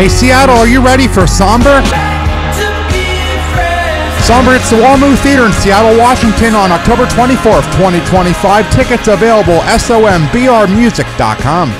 Hey, Seattle, are you ready for Sombr? Sombr It's the WaMu Theater in Seattle, Washington on October 24th, 2025. Tickets available sombrmusic.com.